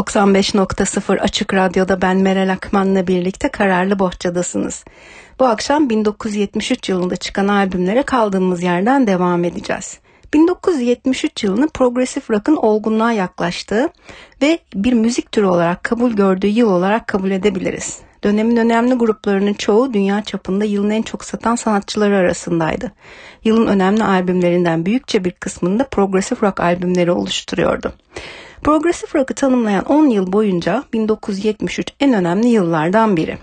95.0 Açık Radyo'da ben Meral Akman'la birlikte Kararlı Bohçadasınız. Bu akşam 1973 yılında çıkan albümlere kaldığımız yerden devam edeceğiz. 1973 yılını progresif rock'ın olgunluğa yaklaştığı ve bir müzik türü olarak kabul gördüğü yıl olarak kabul edebiliriz. Dönemin önemli gruplarının çoğu dünya çapında yılın en çok satan sanatçıları arasındaydı. Yılın önemli albümlerinden büyükçe bir kısmında progresif rock albümleri oluşturuyordu. Progresif rock'ı tanımlayan 10 yıl boyunca 1973 en önemli yıllardan biri.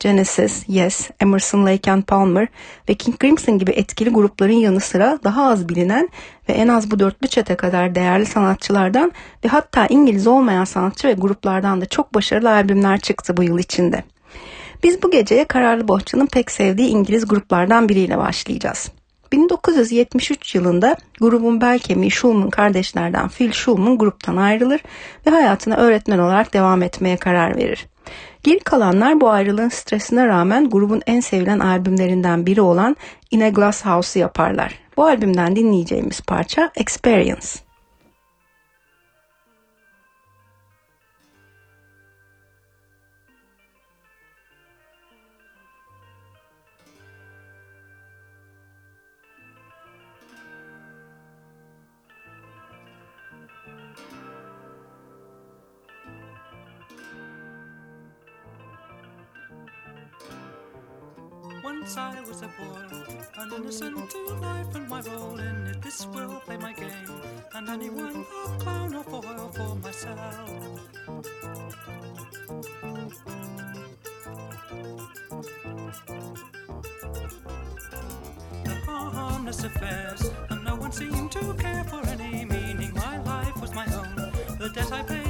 Genesis, Yes, Emerson, Lake and Palmer ve King Crimson gibi etkili grupların yanı sıra daha az bilinen ve en az bu dörtlü çete kadar değerli sanatçılardan ve hatta İngiliz olmayan sanatçı ve gruplardan da çok başarılı albümler çıktı bu yıl içinde. Biz bu geceye Kararlı Bohça'nın pek sevdiği İngiliz gruplardan biriyle başlayacağız. 1973 yılında grubun bel kemiği Schulman kardeşlerden Phil Schulman gruptan ayrılır ve hayatına öğretmen olarak devam etmeye karar verir. Geri kalanlar bu ayrılığın stresine rağmen grubun en sevilen albümlerinden biri olan In a Glass House'u yaparlar. Bu albümden dinleyeceğimiz parça Experience. Anyone a clown or foil for myself. The harmless affairs, and no one seemed to care for any meaning. My life was my own. The debt I paid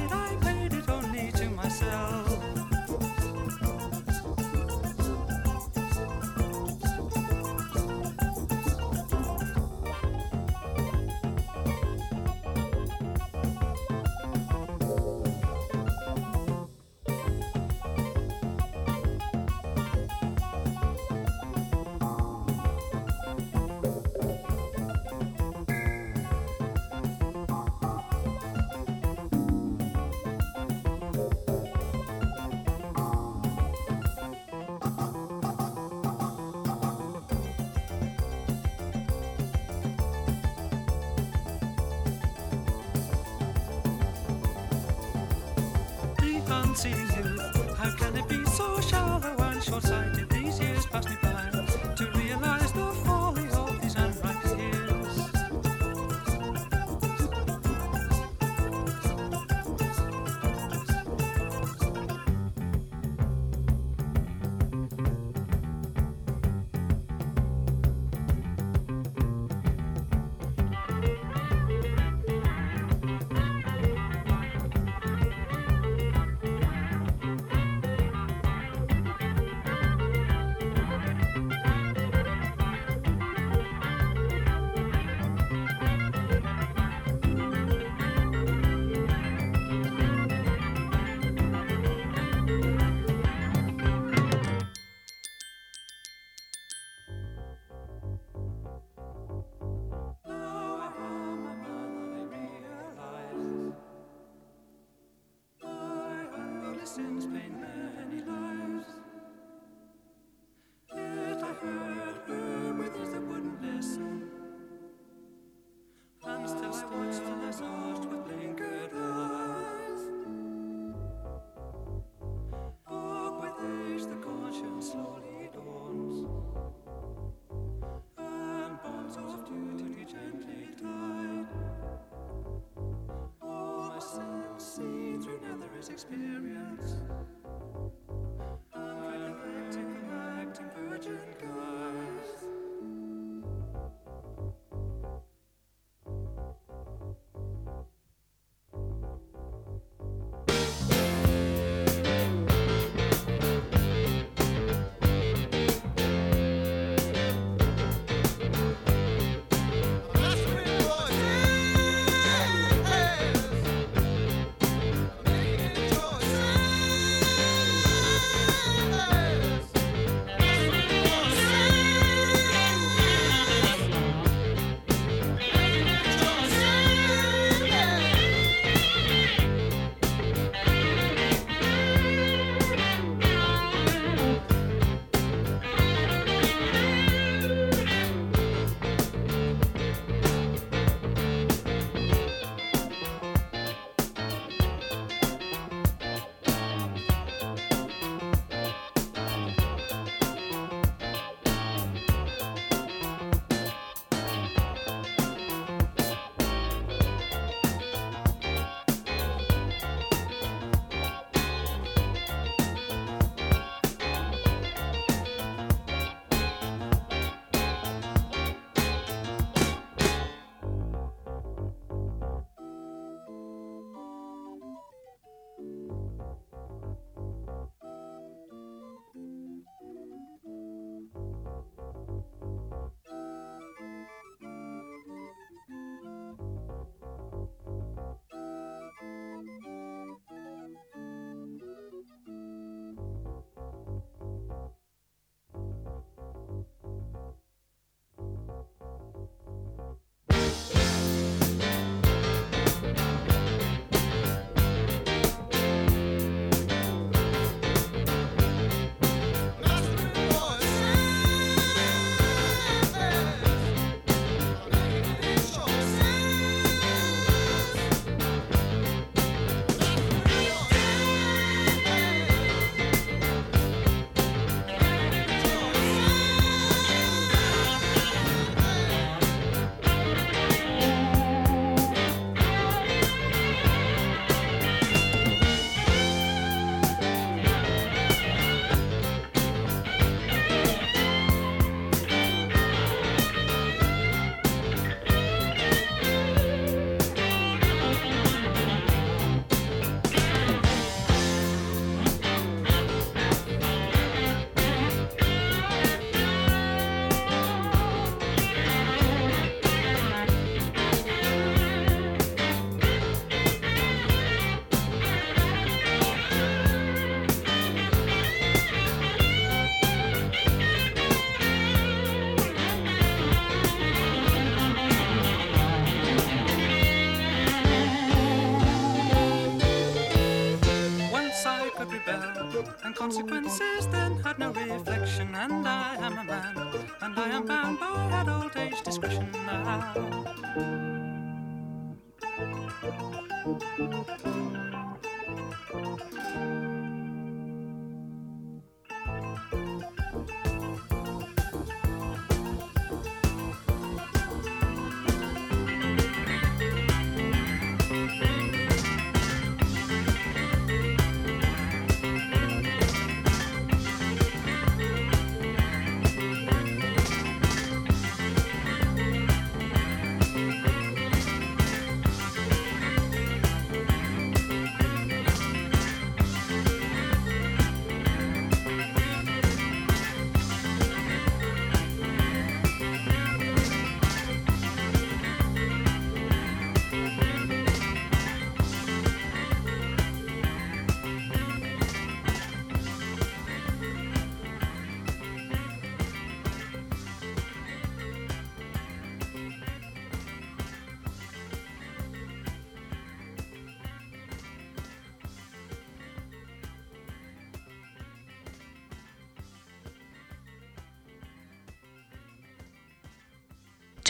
consequences then had no reflection. And I am a man, and I am bound by that old age discretion now.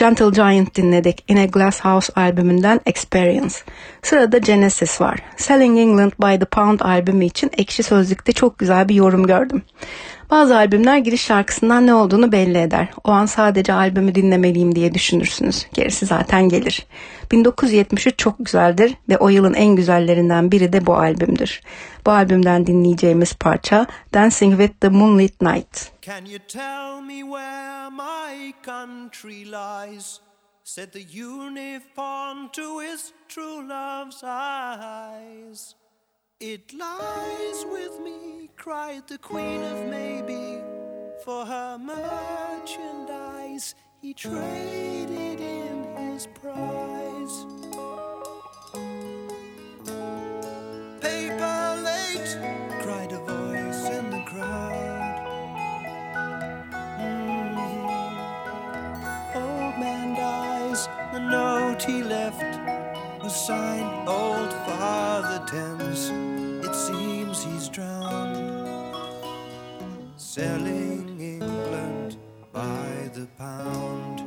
Gentle Giant dinledik. In a Glass House albümünden Experience. Sırada Genesis var. Selling England by the Pound albümü için ekşi sözlükte çok güzel bir yorum gördüm. Bazı albümler giriş şarkısından ne olduğunu belli eder. O an sadece albümü dinlemeliyim diye düşünürsünüz. Gerisi zaten gelir. 1973 çok güzeldir ve o yılın en güzellerinden biri de bu albümdür. Bu albümden dinleyeceğimiz parça Dancing with the Moonlit Night. Can you tell me where my country lies? Said the uniform to his true love's eyes. It lies with me, cried the Queen of Maybe. For her merchandise, he traded in his prize. Paper late, cried a voice in the crowd. Mhm. Old man dies, the note he left was signed Old Father Thames. It seems he's drowned, selling England by the pound.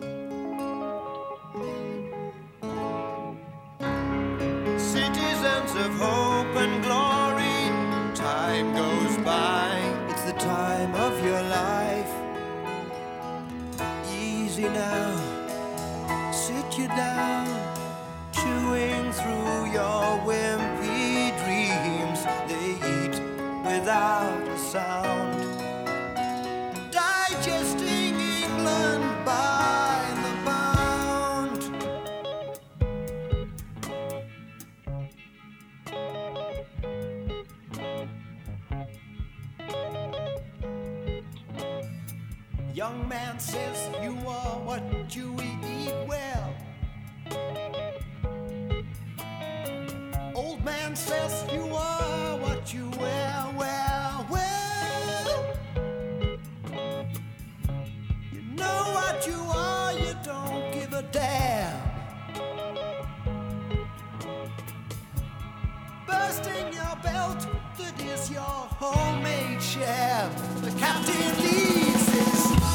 Citizens of hope your wimpy dreams. They eat without a sound, digesting England by the pound. Young man says you a damn. Bursting your belt, that is your homemade sham. The captain leaves his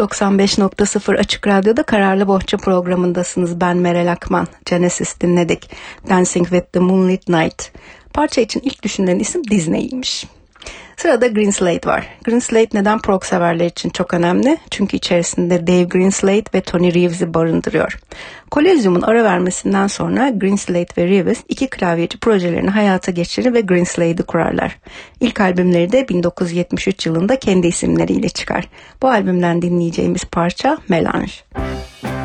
95.0 Açık Radyo'da Kararlı Bohça programındasınız. Ben Meral Akman. Genesis dinledik. Dancing with the Moonlit Night. Parça için ilk düşünülen isim Disney'ymiş. Sırada Green Slate var. Green Slate neden prog severler için çok önemli? Çünkü içerisinde Dave Greenslade ve Tony Reeves'i barındırıyor. Kolezyum'un ara vermesinden sonra Greenslade ve Reeves iki klavyeci projelerini hayata geçirir ve Greenslade'i kurarlar. İlk albümleri de 1973 yılında kendi isimleriyle çıkar. Bu albümden dinleyeceğimiz parça Melange. Green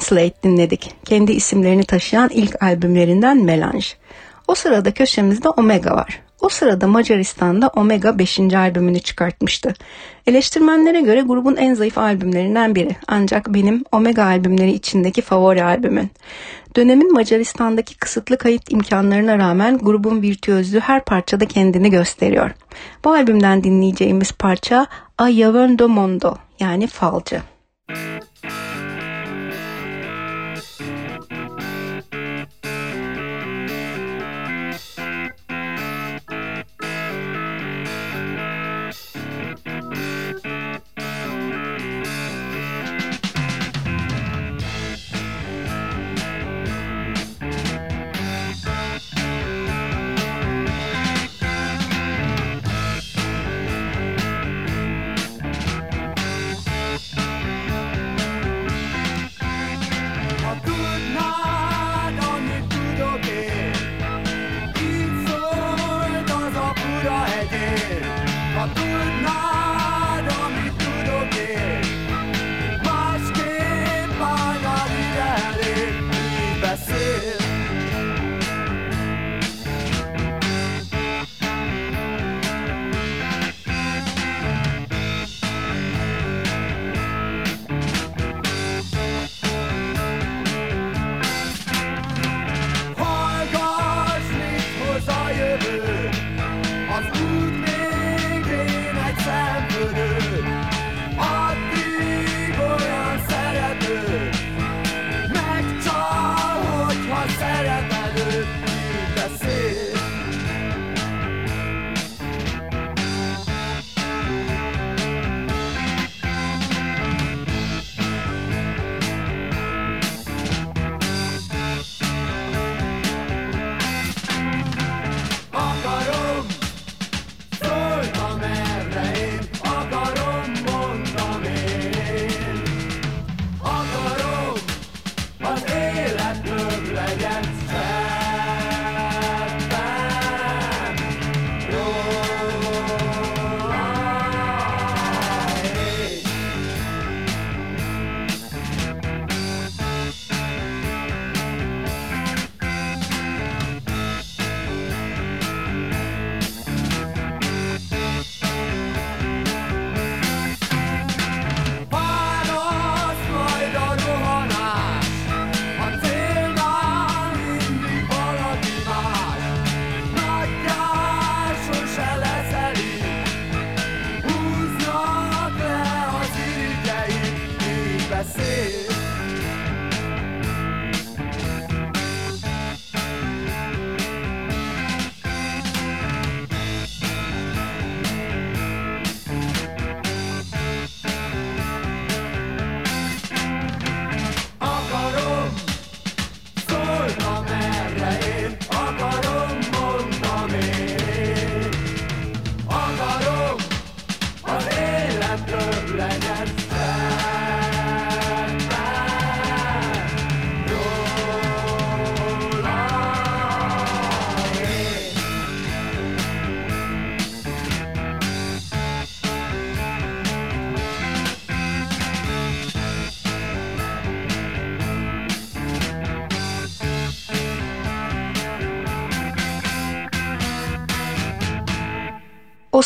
Slate dinledik. Kendi isimlerini taşıyan ilk albümlerinden Melange. O sırada köşemizde Omega var. O sırada Macaristan'da Omega 5. albümünü çıkartmıştı. Eleştirmenlere göre grubun en zayıf albümlerinden biri. Ancak benim Omega albümleri içindeki favori albümün. Dönemin Macaristan'daki kısıtlı kayıt imkanlarına rağmen grubun virtüözlüğü her parçada kendini gösteriyor. Bu albümden dinleyeceğimiz parça A Yavön do Mondo yani falcı. O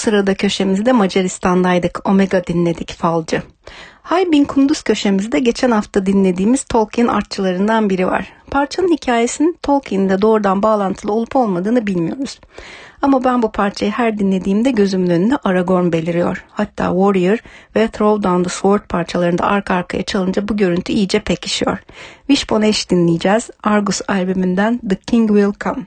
sırada köşemizde Macaristan'daydık. Omega dinledik falcı. Haybin Kunduz köşemizde geçen hafta dinlediğimiz Tolkien artçılarından biri var. Parçanın hikayesinin Tolkien'de doğrudan bağlantılı olup olmadığını bilmiyoruz. Ama ben bu parçayı her dinlediğimde gözümün önünde Aragorn beliriyor. Hatta Warrior ve Throw Down the Sword parçalarında arka arkaya çalınca bu görüntü iyice pekişiyor. Wishbone Ash dinleyeceğiz. Argus albümünden The King Will Come.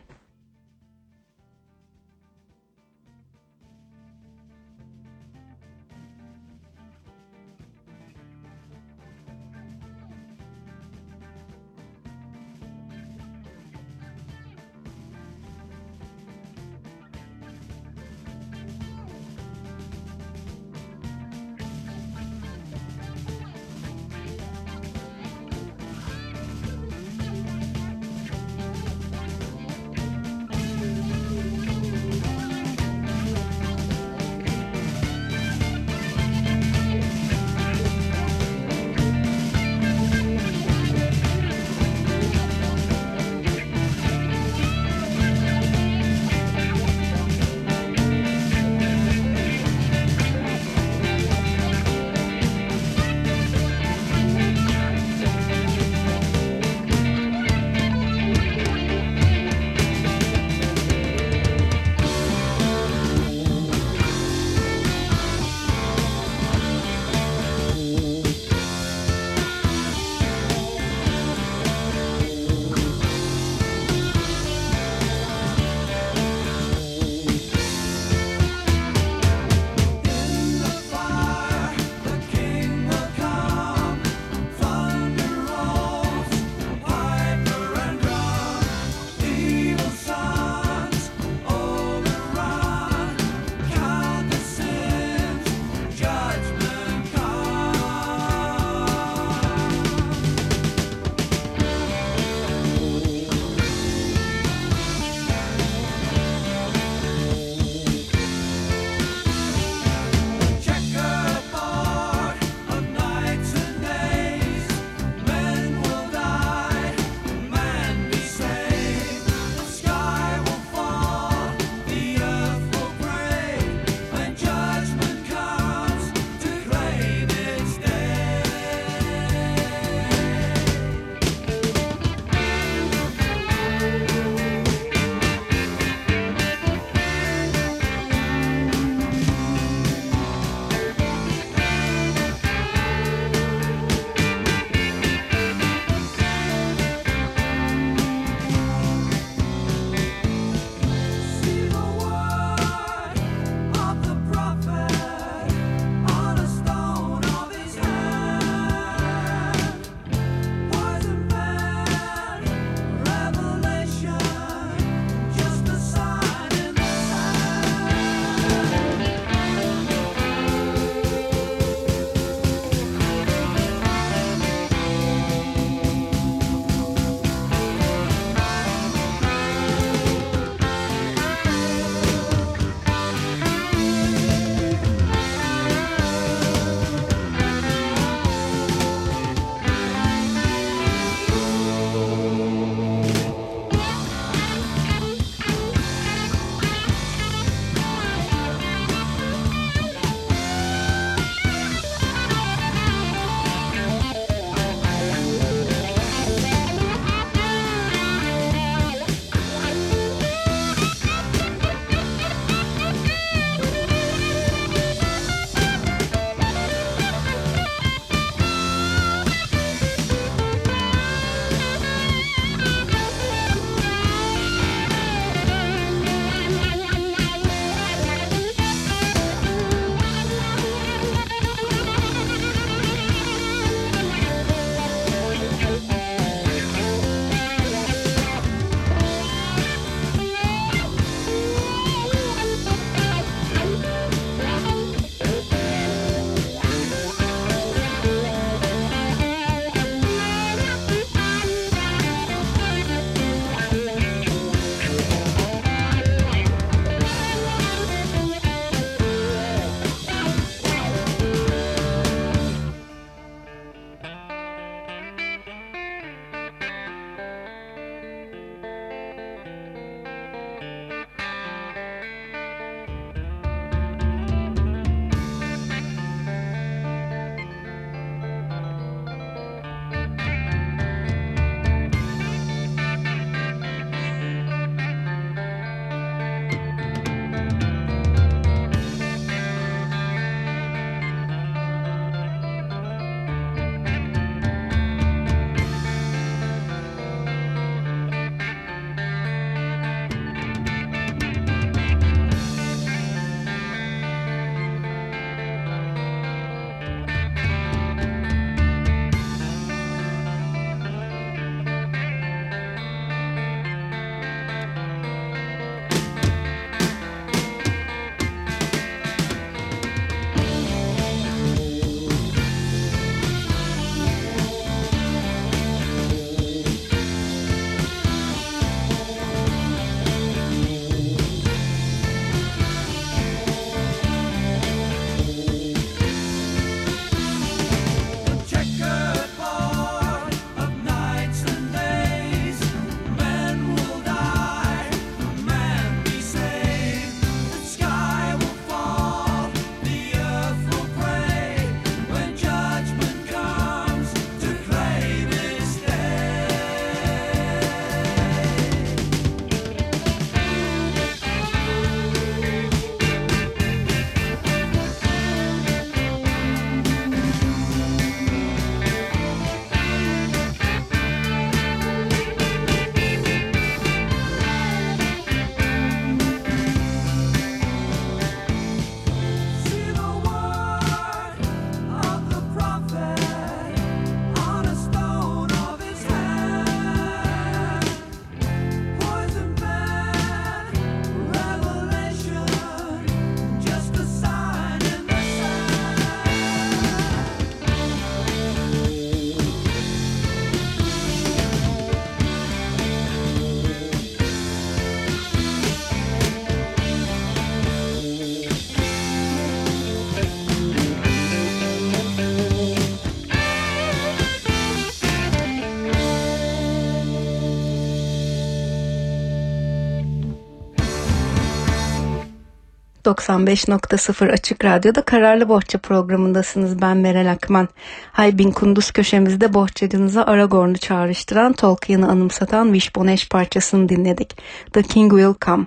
95.0 Açık Radyo'da Kararlı Bohça programındasınız. Ben Meral Akman. Haybin Kunduz köşemizde bohçacınıza Aragorn'u çağrıştıran Tolkien'i anımsatan Wishbone parçasını dinledik. The King Will Come.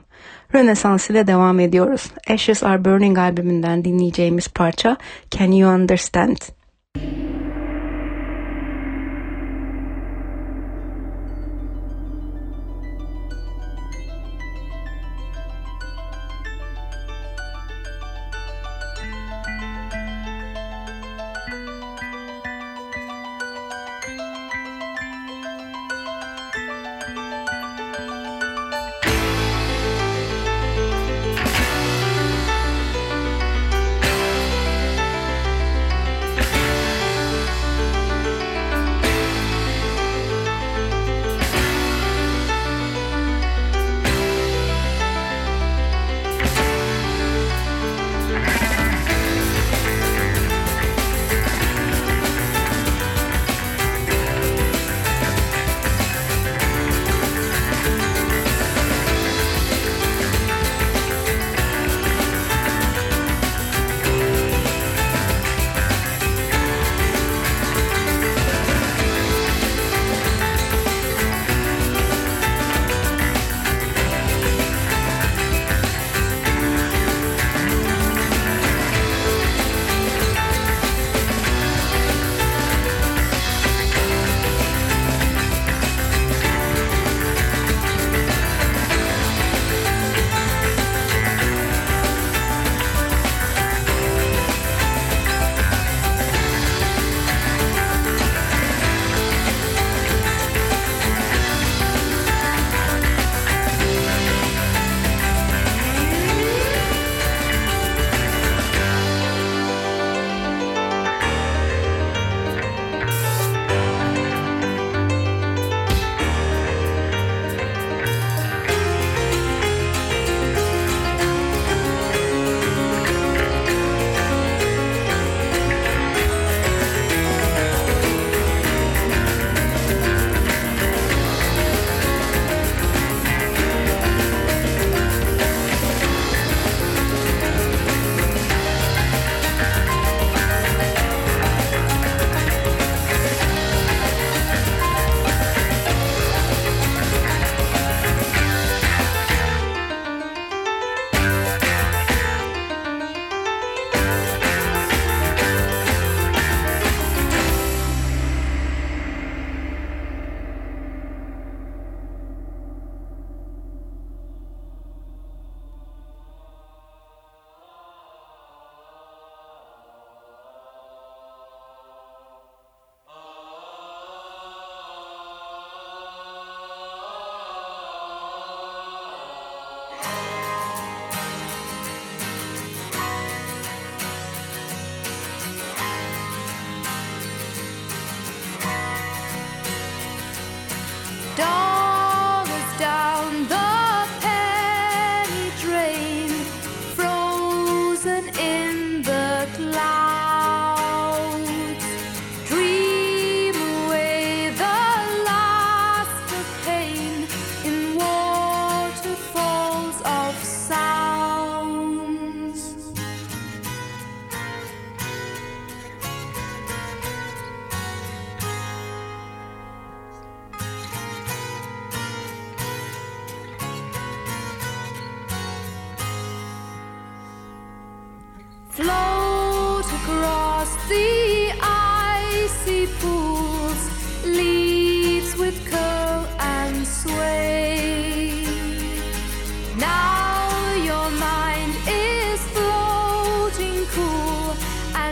Rönesans ile devam ediyoruz. Ashes Are Burning albümünden dinleyeceğimiz parça Can You Understand?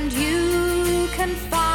and you can find.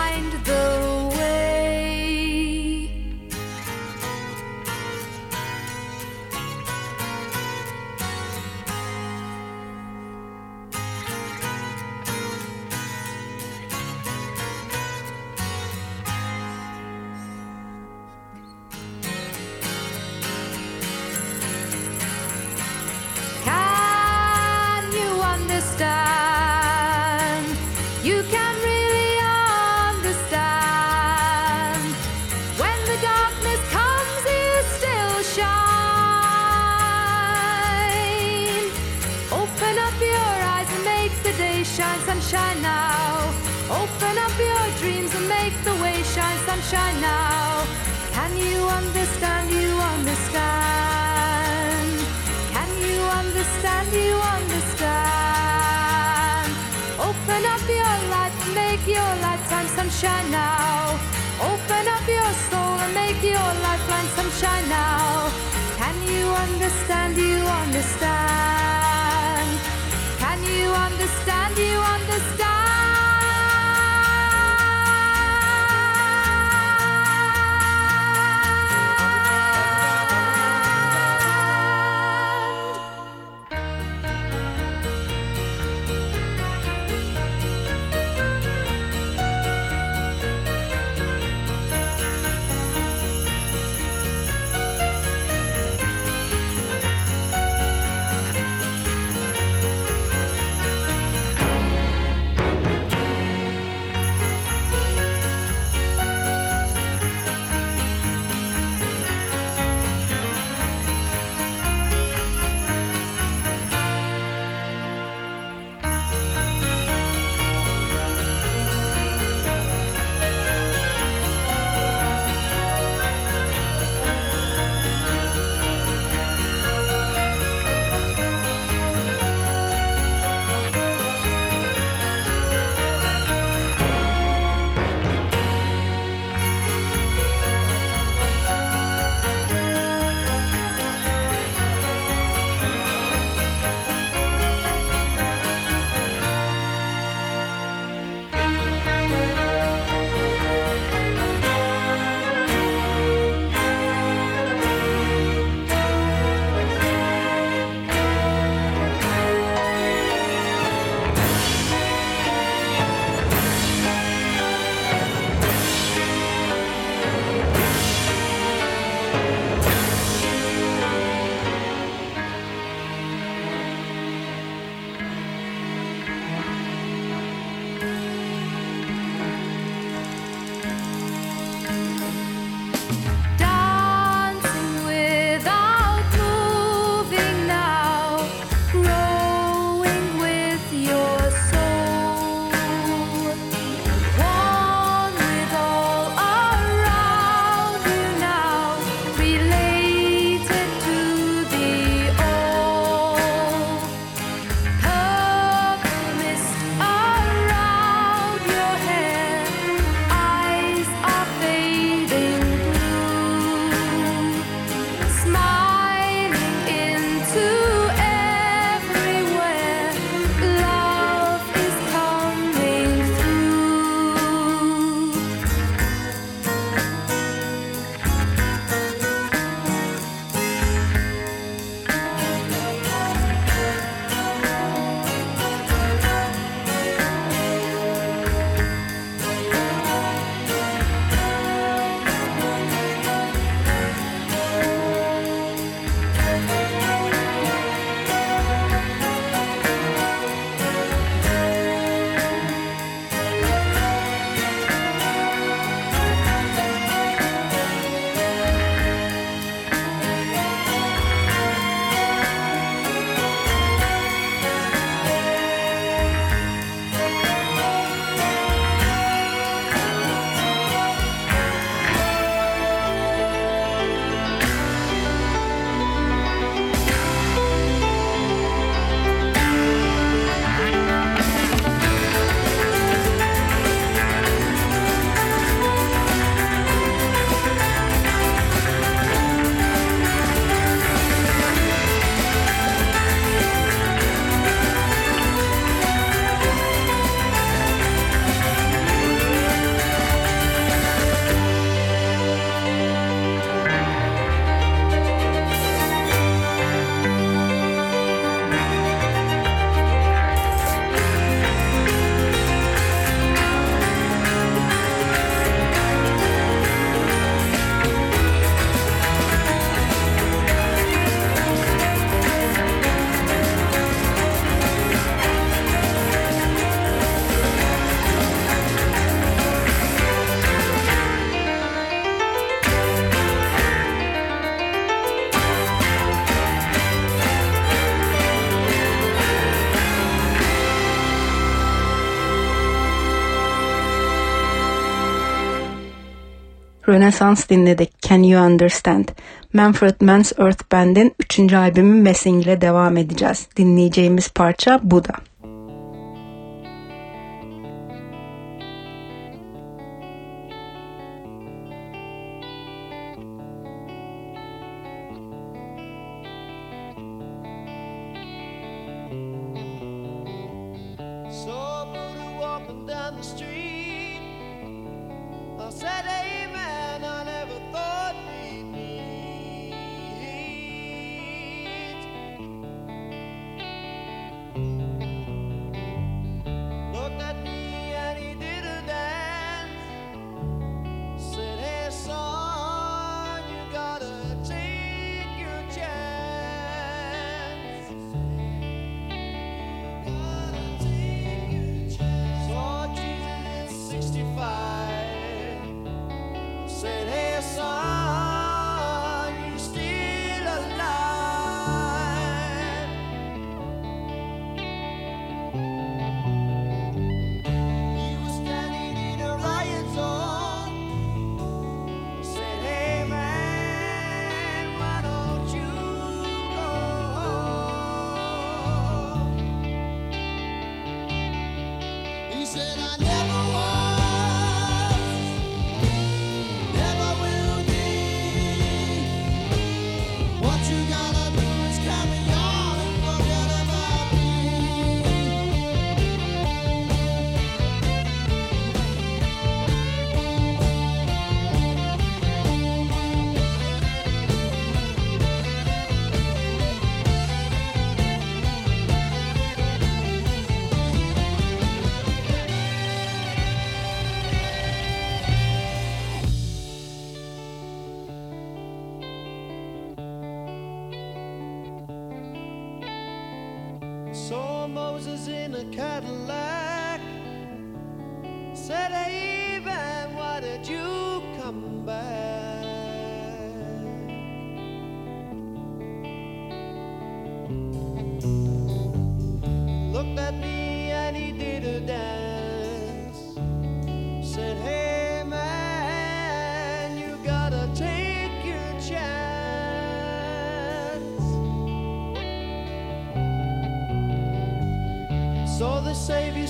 Rönesans dinledik Can You Understand? Manfred Mann's Earth Band'in 3. albümü Messing ile devam edeceğiz. Dinleyeceğimiz parça bu.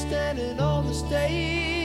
standing on the stage.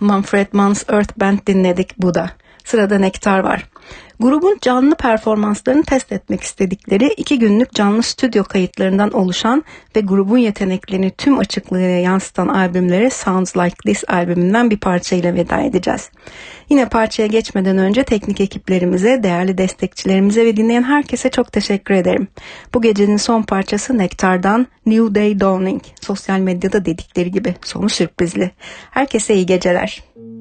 Manfred Mann's Earth Band dinledik bu da. Sırada Nektar var. Grubun canlı performanslarını test etmek istedikleri iki günlük canlı stüdyo kayıtlarından oluşan ve grubun yeteneklerini tüm açıklığıyla yansıtan albümlere Sounds Like This albümünden bir parçayla veda edeceğiz. Yine parçaya geçmeden önce teknik ekiplerimize, değerli destekçilerimize ve dinleyen herkese çok teşekkür ederim. Bu gecenin son parçası Nektar'dan New Day Dawning. Sosyal medyada dedikleri gibi sonu sürprizli. Herkese iyi geceler. softly